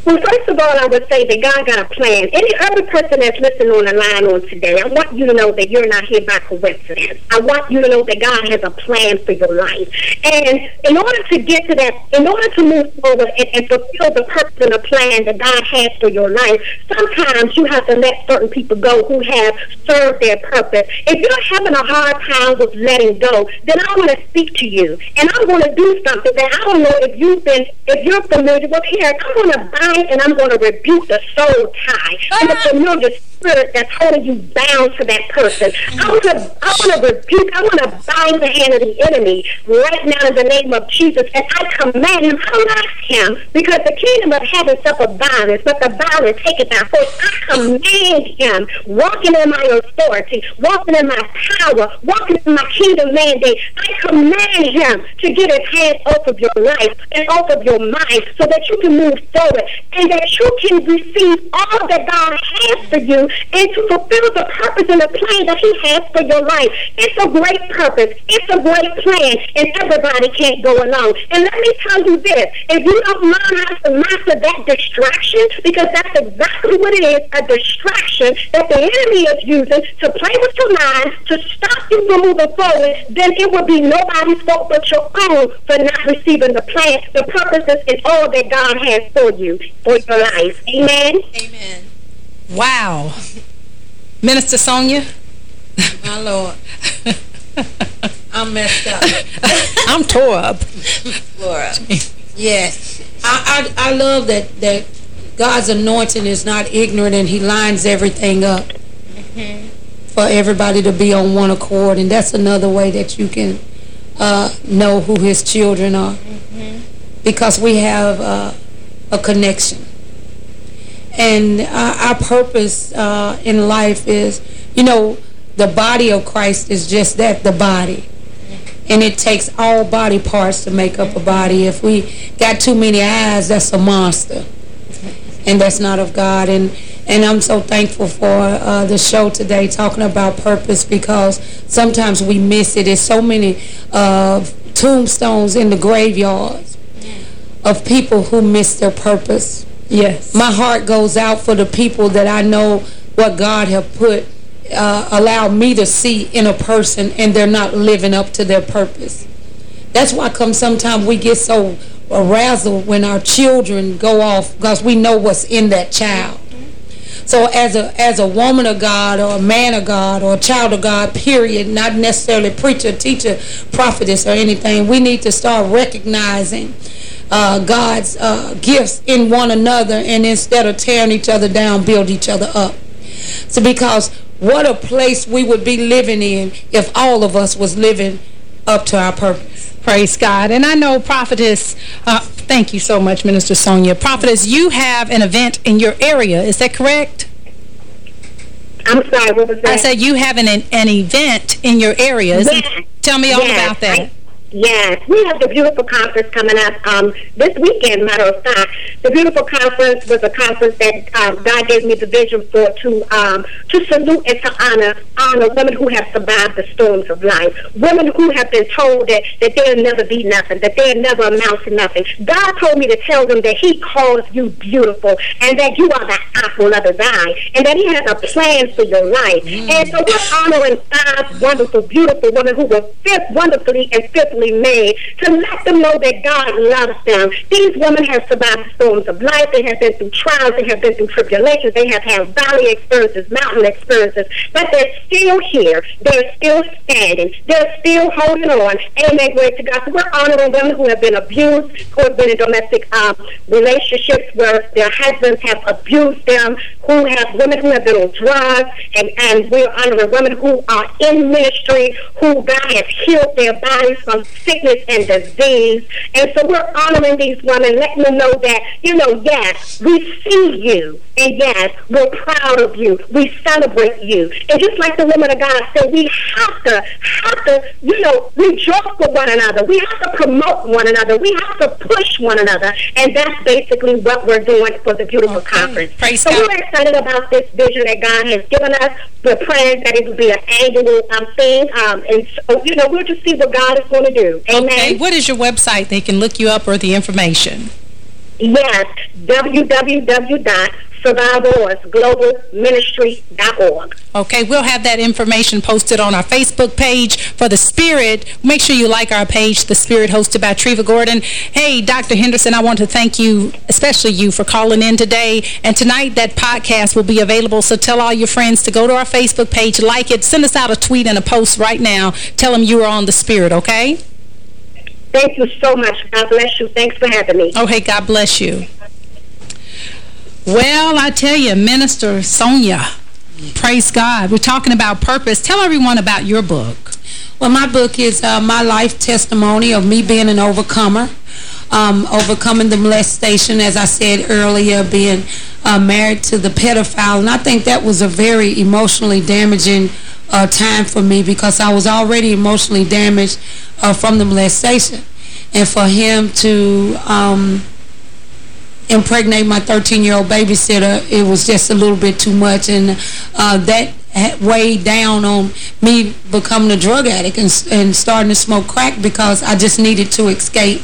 S13: Well, first of all, I would say that God got a plan. Any other person that's listening on the line on today, I want you to know that you're not here by coincidence. I want you to know that God has a plan for your life. And in order to get to that, in order to move forward and, and fulfill the purpose and the plan that God has for your life, sometimes you have to let certain people go who have served their purpose. If you're having a hard time with letting go, then I want to speak to you. And I'm going to do something that I don't know if you've been, if you're familiar with here. I'm going to bind and I'm going to rebuke the soul tie. And the familiar spirit that's holding you bound to that person. I want to, I want to rebuke, I want to bind the hand of the enemy right now in the name of Jesus. And I command him, lost him because the kingdom of heaven suffer violence, but the violence it by force. I command him, walking in my authority, walking in my power, walking in my kingdom mandate. I command him to get his hand off of your life and off of your mind so that you can move forward and that you can receive all that God has for you and to fulfill the purpose and the plan that he has for your life. It's a great purpose. It's a great plan and everybody can't go along. And let me tell you this, if you don't learn how to master that distraction, because that's exactly what it is, a distraction that the enemy is using to play with your mind, to stop you from moving forward, then it will be nobody's fault but your own for not receiving the plan, the purposes, and all that God has for you, for your life. Amen?
S8: Amen.
S6: Wow. Minister Sonia?
S9: My Lord. I'm messed up.
S6: I'm tore up.
S8: Laura.
S9: Yes. I, I, I love that, that God's anointing is not ignorant and he lines everything up for everybody to be on one accord. And that's another way that you can uh, know who his children are. Because we have uh, a connection. And our, purpose uh, in life is, you know, the body of Christ is just that, the body. And it takes all body parts to make up a body. If we got too many eyes, that's a monster. And that's not of God. And And I'm so thankful for uh, the show today talking about purpose because sometimes we miss it. There's so many uh, tombstones in the graveyards of people who miss their purpose.
S6: Yes.
S9: My heart goes out for the people that I know what God have put, uh, allowed me to see in a person and they're not living up to their purpose. That's why come sometimes we get so razzled when our children go off because we know what's in that child. So as a as a woman of God or a man of God or a child of God, period, not necessarily preacher, teacher, prophetess or anything, we need to start recognizing uh, God's uh, gifts in one another and instead of tearing each other down, build each other up. So because what a place we would be living in if all of us was living up to our purpose.
S6: Praise God. And I know, Prophetess, uh, thank you so much, Minister Sonia. Prophetess, you have an event in your area. Is that correct?
S13: I'm sorry, what was that?
S6: I said you have an, an event in your area.
S13: Yes.
S6: Tell me all
S13: Yes,
S6: about that.
S13: I- Yes, we have the beautiful conference coming up um, this weekend. Matter of fact, the beautiful conference was a conference that um, God gave me the vision for to um, to salute and to honor honor women who have survived the storms of life, women who have been told that that they'll never be nothing, that they'll never amount to nothing. God told me to tell them that He calls you beautiful and that you are the apple of His eye, and that He has a plan for your life. And so we're honoring five wonderful, beautiful women who were fifth, wonderfully and made to let them know that God loves them. These women have survived storms of life. They have been through trials. They have been through tribulations. They have had valley experiences, mountain experiences, but they're still here. They're still standing. They're still holding on. Amen. Glory to God. So we're honoring women who have been abused, who have been in domestic um, relationships where their husbands have abused them, who have women who have been on drugs, and, and we're honoring women who are in ministry, who God has healed their bodies from sickness and disease. And so we're honoring these women, letting them know that, you know, yes, we see you. And yes, we're proud of you. We celebrate you. And just like the woman of God said, we have to, have to, you know, rejoice with one another. We have to promote one another. We have to push one another. And that's basically what we're doing for the beautiful conference.
S6: Praise
S13: so
S6: God.
S13: we're excited about this vision that God has given us. We're praying that it will be an annual um, thing. Um, and so, you know, we'll just see what God is going to do. Amen.
S6: Okay, what is your website? They can look you up or the information.
S13: Yes, www.survivalorsglobalministry.org.
S6: Okay, we'll have that information posted on our Facebook page for The Spirit. Make sure you like our page, The Spirit, hosted by Treva Gordon. Hey, Dr. Henderson, I want to thank you, especially you, for calling in today. And tonight, that podcast will be available, so tell all your friends to go to our Facebook page, like it, send us out a tweet and a post right now. Tell them you are on The Spirit, okay?
S13: Thank you so much. God bless you. Thanks for having me.
S6: Oh, hey, God bless you. Well, I tell you, Minister Sonia, praise God. We're talking about purpose. Tell everyone about your book.
S9: Well, my book is uh, my life testimony of me being an overcomer, um, overcoming the molestation, as I said earlier, being uh, married to the pedophile. And I think that was a very emotionally damaging uh, time for me because I was already emotionally damaged uh, from the molestation. And for him to um, impregnate my 13-year-old babysitter, it was just a little bit too much. And uh, that weighed down on me becoming a drug addict and, and starting to smoke crack because I just needed to escape.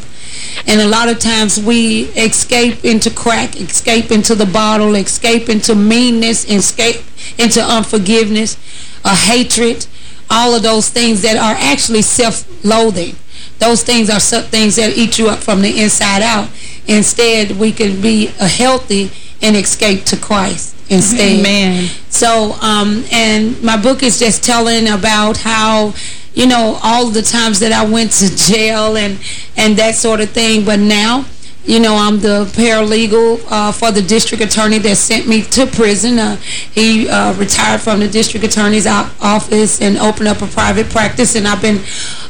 S9: And a lot of times we escape into crack, escape into the bottle, escape into meanness, escape into unforgiveness, a hatred, all of those things that are actually self-loathing. Those things are things that eat you up from the inside out. Instead, we can be a healthy and escape to Christ instead.
S6: Amen.
S9: So, um, and my book is just telling about how, you know, all the times that I went to jail and, and that sort of thing. But now, you know, I'm the paralegal uh, for the district attorney that sent me to prison. Uh, he uh, retired from the district attorney's office and opened up a private practice, and I've been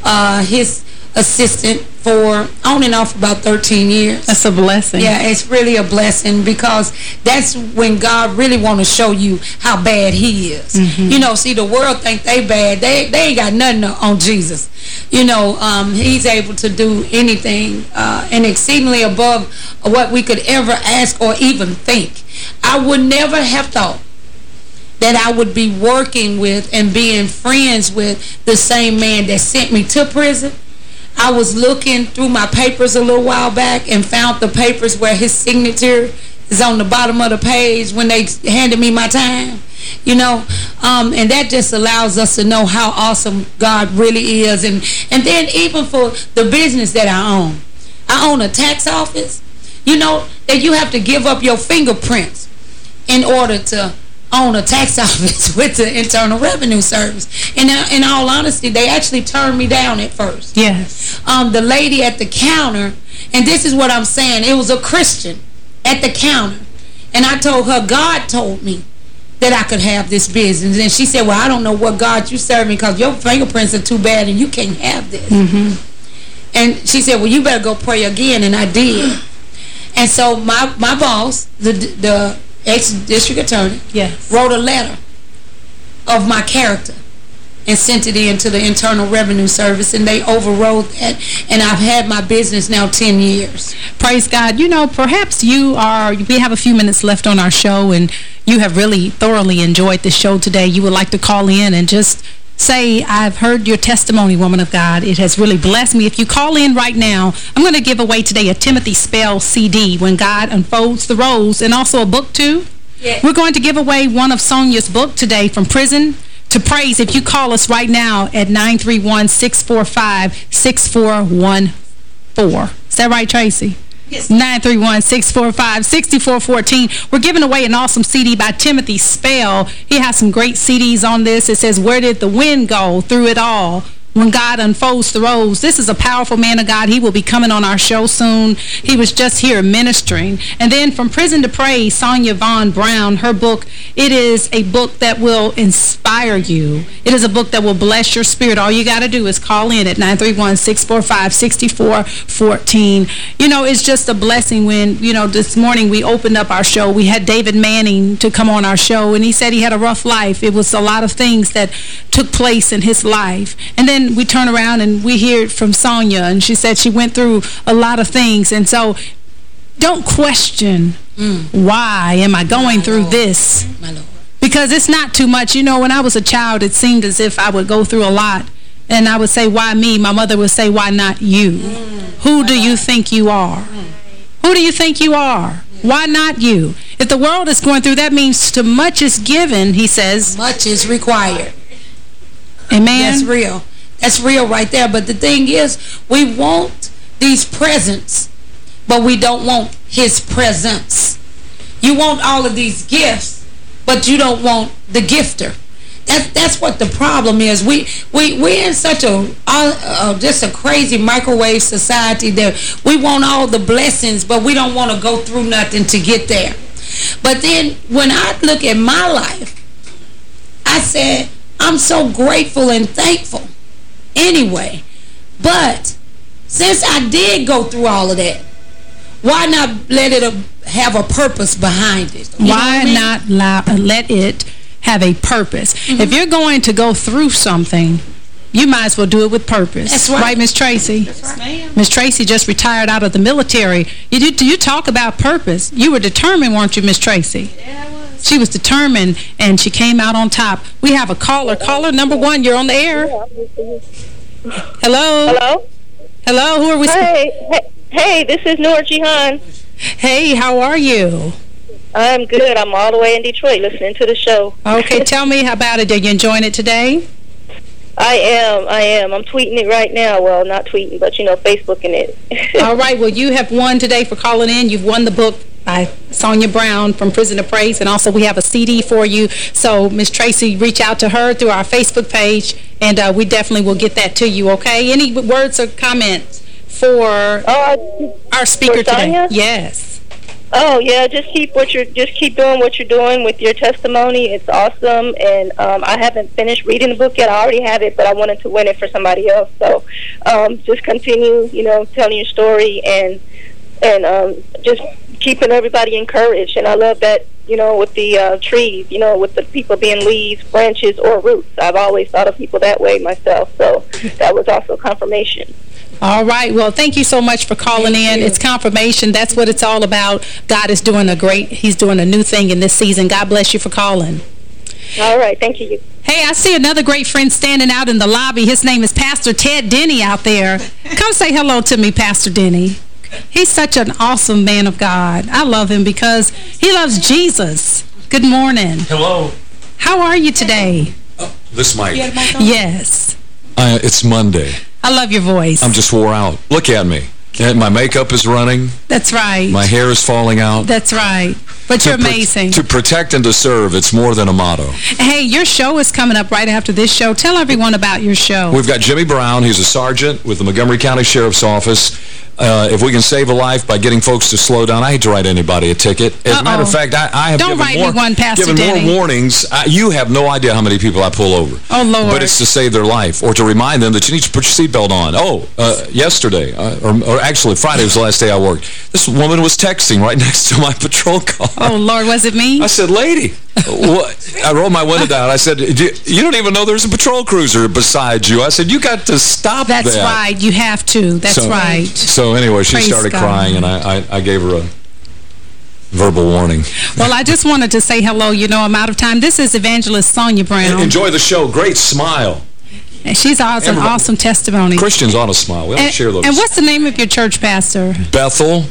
S9: uh, his assistant for on and off about 13 years.
S6: That's a blessing.
S9: Yeah, it's really a blessing because that's when God really want to show you how bad he is.
S6: Mm-hmm.
S9: You know, see, the world think they bad. They they ain't got nothing on Jesus. You know, um, he's able to do anything uh, and exceedingly above what we could ever ask or even think. I would never have thought that I would be working with and being friends with the same man that sent me to prison. I was looking through my papers a little while back and found the papers where his signature is on the bottom of the page when they handed me my time. You know, um, and that just allows us to know how awesome God really is. And, and then even for the business that I own. I own a tax office. You know, that you have to give up your fingerprints in order to own a tax office with the Internal Revenue Service. And in all honesty, they actually turned me down at first.
S6: Yes.
S9: Um, the lady at the counter, and this is what I'm saying, it was a Christian at the counter. And I told her, God told me that I could have this business. And she said, well, I don't know what God you serve me because your fingerprints are too bad and you can't have this.
S6: Mm -hmm.
S9: And she said, well, you better go pray again. And I did. And so my, my boss, the, the ex-district attorney,
S6: yes.
S9: wrote a letter of my character and sent it in to the Internal Revenue Service, and they overrode that, and I've had my business now 10 years.
S6: Praise God. You know, perhaps you are, we have a few minutes left on our show, and you have really thoroughly enjoyed the show today. You would like to call in and just say, I've heard your testimony, woman of God. It has really blessed me. If you call in right now, I'm going to give away today a Timothy Spell CD, When God Unfolds the Rose, and also a book, too.
S9: Yes.
S6: We're going to give away one of Sonia's book today, From Prison to Praise. If you call us right now at 931-645-6414. Is that right, Tracy?
S9: Yes.
S6: 931-645-6414. We're giving away an awesome CD by Timothy Spell. He has some great CDs on this. It says, Where Did the Wind Go Through It All? When God Unfolds the Rose. This is a powerful man of God. He will be coming on our show soon. He was just here ministering. And then From Prison to Praise, Sonia Vaughn Brown, her book, it is a book that will inspire you. It is a book that will bless your spirit. All you got to do is call in at 931-645-6414. You know, it's just a blessing when, you know, this morning we opened up our show. We had David Manning to come on our show, and he said he had a rough life. It was a lot of things that took place in his life. And then we turn around and we hear it from Sonia, and she said she went through a lot of things. And so don't question
S9: Mm.
S6: why am I going
S9: My
S6: through
S9: Lord.
S6: this.
S9: My Lord.
S6: Because it's not too much. You know, when I was a child, it seemed as if I would go through a lot. And I would say, why me? My mother would say, why not you? Who do you think you are? Who do you think you are? Why not you? If the world is going through, that means too much is given, he says.
S9: Much is required.
S6: Amen?
S9: That's real. That's real right there. But the thing is, we want these presents, but we don't want his presence. You want all of these gifts, but you don't want the gifter. That, that's what the problem is. We we we're in such a uh, uh, just a crazy microwave society that we want all the blessings, but we don't want to go through nothing to get there. But then when I look at my life, I said I'm so grateful and thankful. Anyway, but since I did go through all of that, why not let it uh, have a purpose behind it? You
S6: Why
S9: I mean?
S6: not allow, let it have a purpose?
S9: Mm-hmm.
S6: If you're going to go through something, you might as well do it with purpose.
S9: That's right.
S6: Miss Tracy?
S9: Yes, ma'am.
S6: Miss Tracy just retired out of the military. You did, you talk about purpose. You were determined, weren't you, Miss Tracy?
S8: Yeah.
S6: She was determined, and she came out on top. We have a caller. Caller number one, you're on the air. Hello?
S14: Hello?
S6: Hello, who are we?
S14: Hey, hey, hey, this is Noor Jihan.
S6: Hey, how are you?
S14: I'm good. I'm all the way in Detroit listening to the show.
S6: Okay, tell me how about it. Are you enjoying it today?
S14: I am. I am. I'm tweeting it right now. Well, not tweeting, but, you know, Facebooking it.
S6: All right. Well, you have won today for calling in. You've won the book by Sonia Brown from Prison to Praise, and also we have a CD for you. So, Miss Tracy, reach out to her through our Facebook page, and uh, we definitely will get that to you, okay? Any words or comments for
S14: Oh,
S6: our speaker today? Yes.
S14: Oh yeah, just keep what you're just keep doing what you're doing with your testimony. It's awesome, and um, I haven't finished reading the book yet. I already have it, but I wanted to win it for somebody else. So um, just continue, you know, telling your story and and um, just keeping everybody encouraged. And I love that, you know, with the uh, trees, you know, with the people being leaves, branches, or roots. I've always thought of people that way myself. So that was also confirmation.
S6: All right. Well, thank you so much for calling in. It's confirmation. That's what it's all about. God is doing a great, he's doing a new thing in this season. God bless you for calling.
S14: All right. Thank you.
S6: Hey, I see another great friend standing out in the lobby. His name is Pastor Ted Denny out there. Come say hello to me, Pastor Denny. He's such an awesome man of God. I love him because he loves Jesus. Good morning.
S15: Hello.
S6: How are you today?
S15: This mic.
S6: Yes.
S15: Uh, it's Monday.
S6: I love your voice.
S15: I'm just wore out. Look at me. And my makeup is running.
S6: That's right.
S15: My hair is falling out.
S6: That's right. But
S15: To
S6: you're amazing.
S15: to protect and to serve, it's more than a motto.
S6: Hey, your show is coming up right after this show. Tell everyone about your show.
S15: We've got Jimmy Brown. He's a sergeant with the Montgomery County Sheriff's Office. Uh, if we can save a life by getting folks to slow down, I hate to write anybody a ticket. As a matter of fact, I, I have
S6: Don't
S15: given, more,
S6: one,
S15: given more warnings. I, you have no idea how many people I pull over.
S6: Oh, Lord.
S15: But it's to save their life or to remind them that you need to put your seatbelt on. Oh, uh, yesterday, uh, or, or actually Friday was the last day I worked. This woman was texting right next to my patrol car.
S6: Oh, Lord, was it me?
S15: I said, lady? I rolled my window down. I said, "Do- you don't even know there's a patrol cruiser beside you. I said, you got to stop
S6: That's
S15: that.
S6: right. You have to. That's
S15: So-
S6: right.
S15: So anyway, she
S6: Praise
S15: started
S6: God.
S15: crying, and I, I, I gave her a verbal warning.
S6: Well, I just wanted to say hello. You know, I'm out of time. This is Evangelist Sonia Brown.
S15: Enjoy the show. Great smile.
S6: And she's awesome,
S15: Everybody-
S6: awesome testimony.
S15: Christians ought to smile. We ought to share those.
S6: and what's the name of your church, Pastor?
S15: Bethel,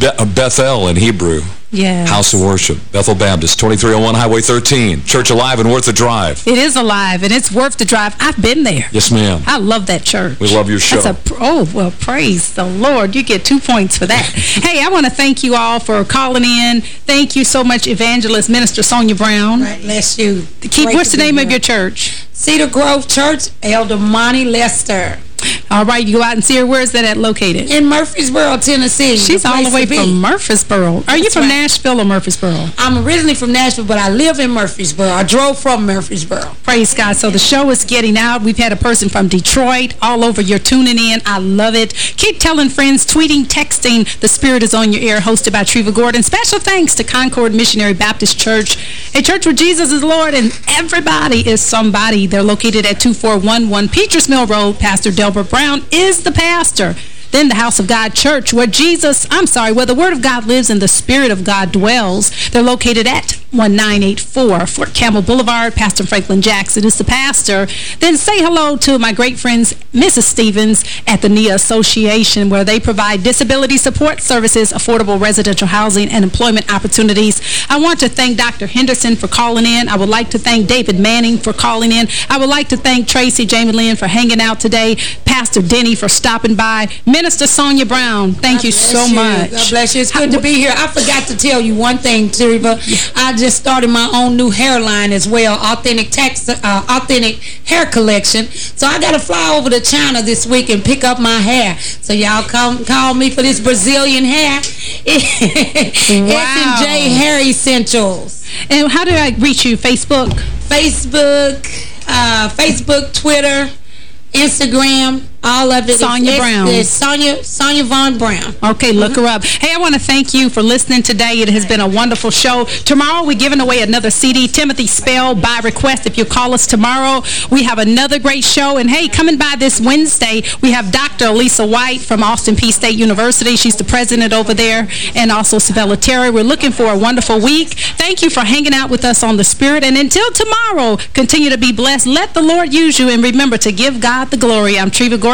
S15: Be Bethel in Hebrew.
S6: Yeah.
S15: House of Worship, Bethel Baptist, 2301 Highway 13. Church alive and worth the drive.
S6: It is alive, and it's worth the drive. I've been there.
S15: Yes, ma'am.
S6: I love that church.
S15: We love your show.
S6: That's a oh well, praise the Lord. You get two points for that. hey, I want to thank you all for calling in. Thank you so much, Evangelist Minister Sonia Brown.
S9: Right, bless you.
S6: Keep.
S9: Great
S6: What's the
S9: be
S6: name of your church?
S9: Cedar Grove Church, Elder Monty Lester.
S6: All right, you go out and see her. Where is that at located?
S9: In Murfreesboro, Tennessee.
S6: She's all the way from Murfreesboro. Are you from
S9: right.
S6: Nashville or Murfreesboro?
S9: I'm originally from Nashville, but I live in Murfreesboro. I drove from Murfreesboro.
S6: Praise God. So the show is getting out. We've had a person from Detroit all over. You're tuning in. I love it. Keep telling friends, tweeting, texting. The Spirit is on your ear, hosted by Treva Gordon. Special thanks to Concord Missionary Baptist Church, a church where Jesus is Lord and everybody is somebody. They're located at 2411 Peachers Mill Road. Pastor Delbert Brown is the pastor. Then the House of God Church, where Jesus, I'm sorry, where the Word of God lives and the Spirit of God dwells. They're located at 1984 Fort Campbell Boulevard. Pastor Franklin Jackson is the pastor. Then say hello to my great friends, Mrs. Stevens at the NIA Association, where they provide disability support services, affordable residential housing, and employment opportunities. I want to thank Dr. Henderson for calling in. I would like to thank David Manning for calling in. I would like to thank Tracy Jamie Lynn for hanging out today, Pastor Denny for stopping by, Minister Sonia Brown, thank you so
S9: you.
S6: much.
S9: God bless you. It's good to be here. I forgot to tell you one thing, Teresa. I just started my own new hairline as well, authentic tax, uh, authentic hair collection. So I got to fly over to China this week and pick up my hair. So y'all come call me for this Brazilian hair. wow. S&J Hair Essentials.
S6: And how do I reach you? Facebook?
S9: Facebook, uh, Facebook, Twitter, Instagram, all of it.
S6: Sonia
S9: It's-
S6: Brown.
S9: It's Sonia, Sonia Von Brown.
S6: Okay, look uh-huh. her up. Hey, I want to thank you for listening today. It has been a wonderful show. Tomorrow, we're giving away another CD, Timothy Spell, by request. If you call us tomorrow, we have another great show. And hey, coming by this Wednesday, we have Dr. Alisa White from Austin Peay State University. She's the president over there, and also Sabella Terry. We're looking for a wonderful week. Thank you for hanging out with us on The Spirit. And until tomorrow, continue to be blessed. Let the Lord use you, and remember to give God the glory. I'm Treva Gordon.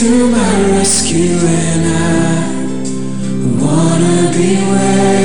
S3: to my rescue, and I wanna be where